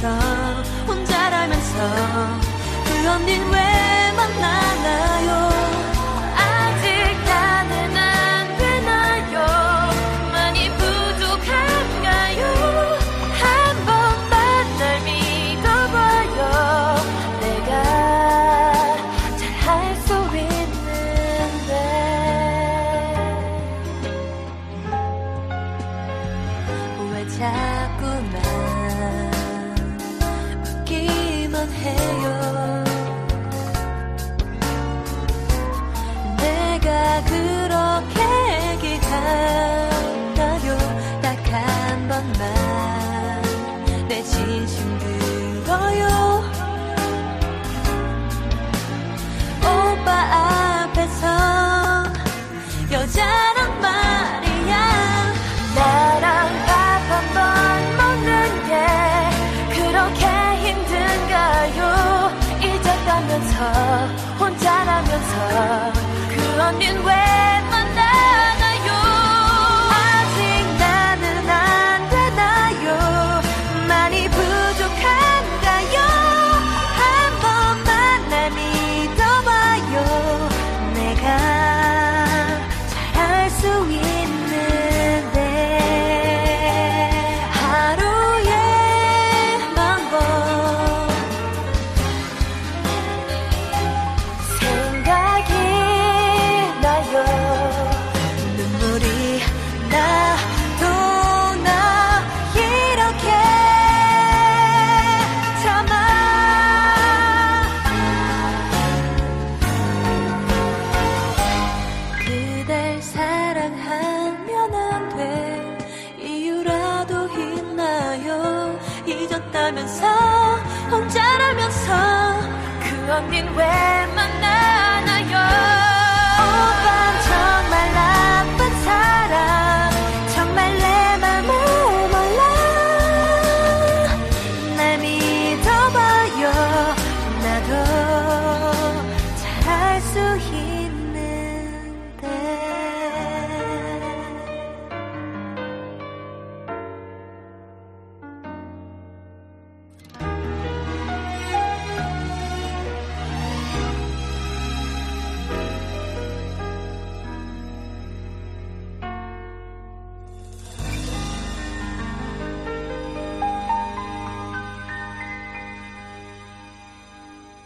혼자라면서 혼자라면서 그 언닌 왜 만나나요? 아직 나는 안 되나요? 많이 부족한가요? 한 번만 날 믿어봐요. 내가 잘 할 수 있는데. 왜 자꾸만 웃기만 해요. 내가 그렇게 얘기하나요 딱 한 번만 내 진심 그 언닌 왜 잊었다면서 혼자라면서 그 언닌 왜